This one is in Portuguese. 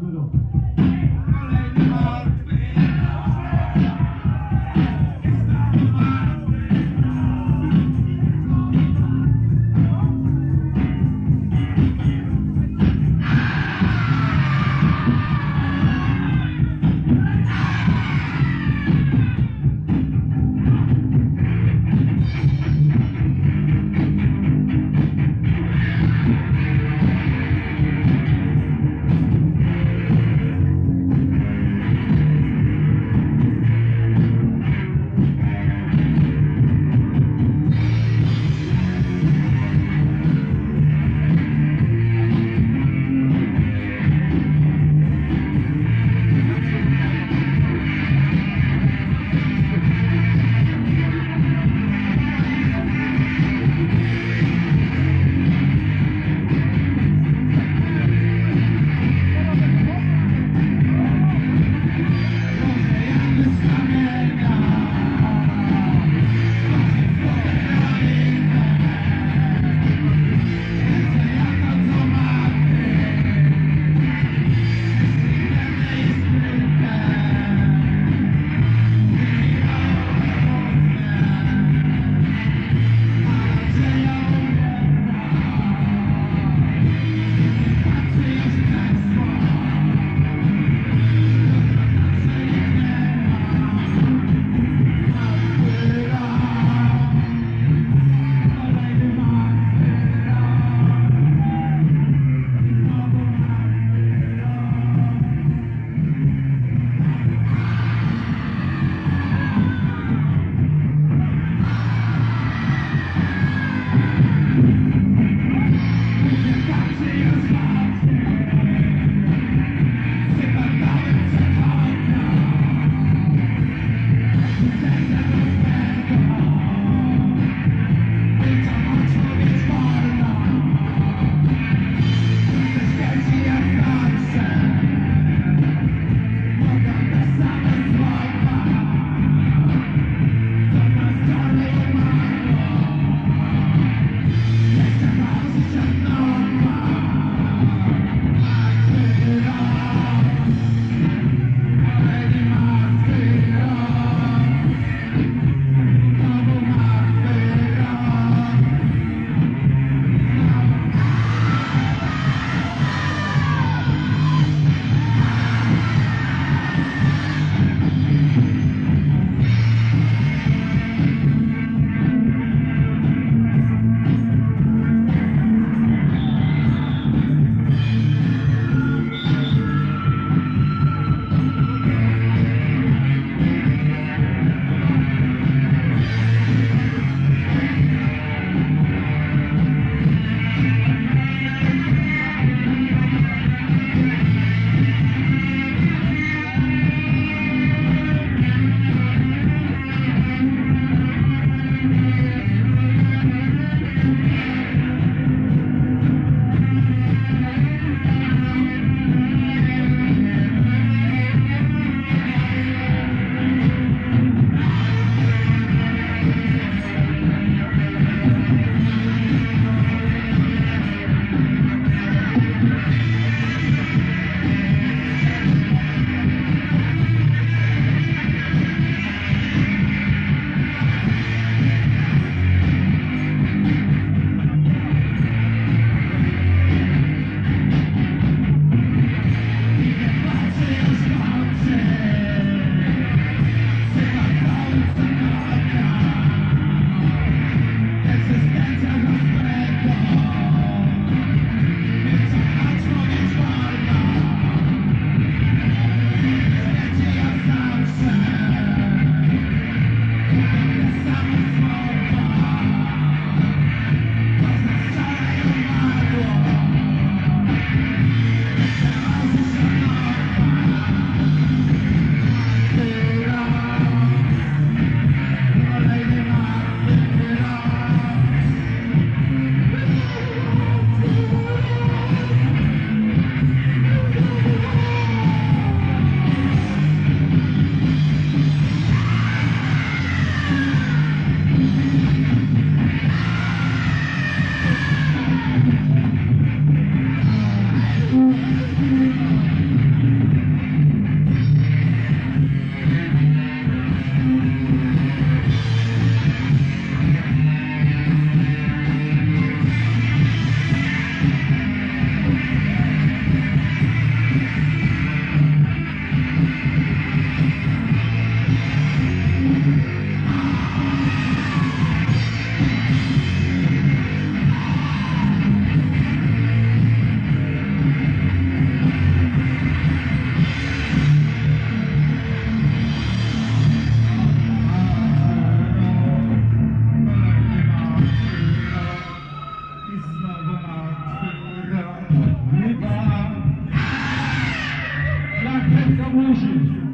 good. Ferrugem.